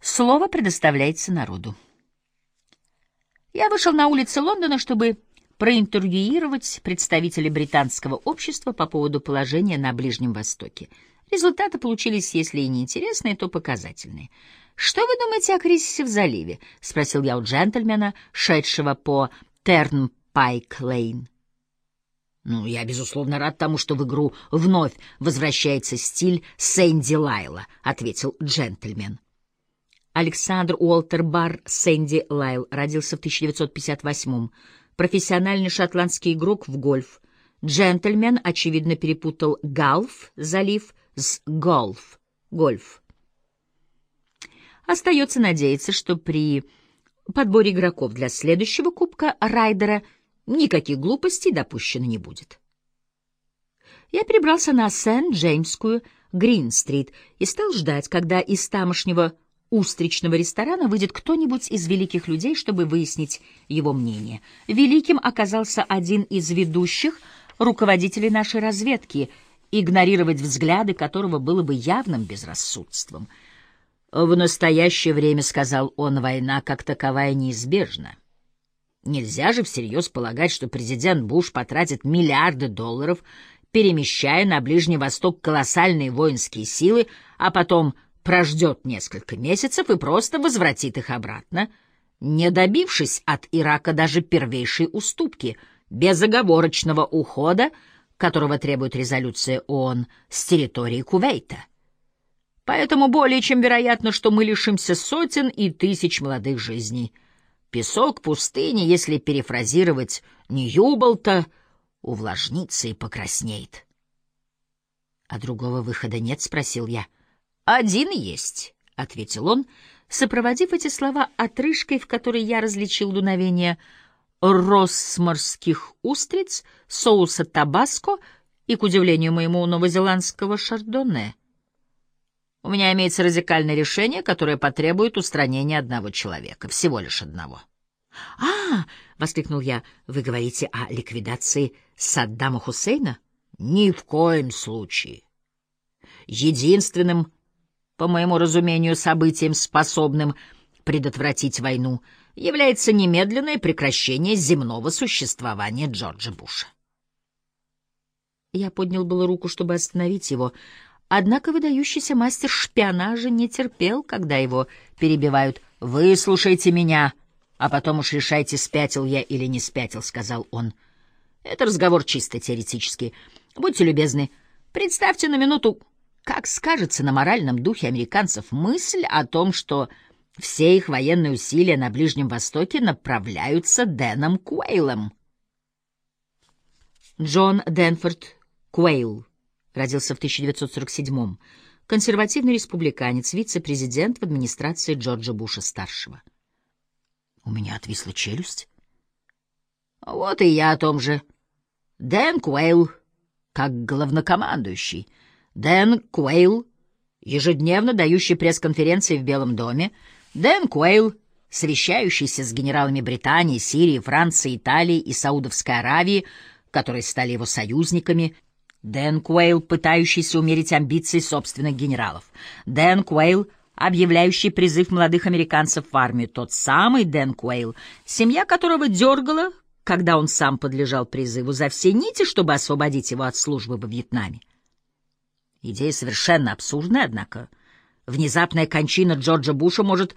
Слово предоставляется народу. Я вышел на улицы Лондона, чтобы проинтервьюировать представителей британского общества по поводу положения на Ближнем Востоке. Результаты получились, если и не интересные, то показательные. «Что вы думаете о кризисе в заливе?» — спросил я у джентльмена, шедшего по Тернпайк-Лейн. «Ну, я, безусловно, рад тому, что в игру вновь возвращается стиль Сэнди Лайла», — ответил джентльмен. Александр Уолтер Барр Сэнди Лайл родился в 1958-м. Профессиональный шотландский игрок в гольф. Джентльмен, очевидно, перепутал «галф» — залив с «голф» — гольф. Остается надеяться, что при подборе игроков для следующего кубка Райдера никаких глупостей допущено не будет. Я перебрался на Сент-Джеймскую Грин-стрит и стал ждать, когда из тамошнего устричного ресторана выйдет кто-нибудь из великих людей, чтобы выяснить его мнение. Великим оказался один из ведущих руководителей нашей разведки, игнорировать взгляды которого было бы явным безрассудством. «В настоящее время, — сказал он, — война как таковая неизбежна. Нельзя же всерьез полагать, что президент Буш потратит миллиарды долларов, перемещая на Ближний Восток колоссальные воинские силы, а потом прождет несколько месяцев и просто возвратит их обратно, не добившись от Ирака даже первейшей уступки, безоговорочного ухода, которого требует резолюция ООН с территории Кувейта. Поэтому более чем вероятно, что мы лишимся сотен и тысяч молодых жизней. Песок пустыни, если перефразировать Ньюболта, увлажнится и покраснеет. — А другого выхода нет? — спросил я. — «Один есть», — ответил он, сопроводив эти слова отрыжкой, в которой я различил дуновение росморских устриц, соуса табаско и, к удивлению моему, новозеландского шардоне. У меня имеется радикальное решение, которое потребует устранения одного человека, всего лишь одного. — А, — воскликнул я, — вы говорите о ликвидации Саддама Хусейна? — Ни в коем случае. Единственным по моему разумению, событием, способным предотвратить войну, является немедленное прекращение земного существования Джорджа Буша. Я поднял было руку, чтобы остановить его, однако выдающийся мастер шпионажа не терпел, когда его перебивают. «Выслушайте меня, а потом уж решайте, спятил я или не спятил», — сказал он. «Это разговор чисто теоретический. Будьте любезны, представьте на минуту как скажется на моральном духе американцев мысль о том, что все их военные усилия на Ближнем Востоке направляются Дэном Куэйлом? Джон Денфорд Куэйл родился в 1947-м, консервативный республиканец, вице-президент в администрации Джорджа Буша-старшего. У меня отвисла челюсть. Вот и я о том же. Дэн Куэйл, как главнокомандующий — Дэн Куэйл, ежедневно дающий пресс-конференции в Белом доме, Дэн Куэйл, совещающийся с генералами Британии, Сирии, Франции, Италии и Саудовской Аравии, которые стали его союзниками, Дэн Куэйл, пытающийся умерить амбиции собственных генералов, Дэн Куэйл, объявляющий призыв молодых американцев в армию, тот самый Дэн Куэйл, семья которого дергала, когда он сам подлежал призыву за все нити, чтобы освободить его от службы во Вьетнаме. Идея совершенно абсурдная, однако. Внезапная кончина Джорджа Буша может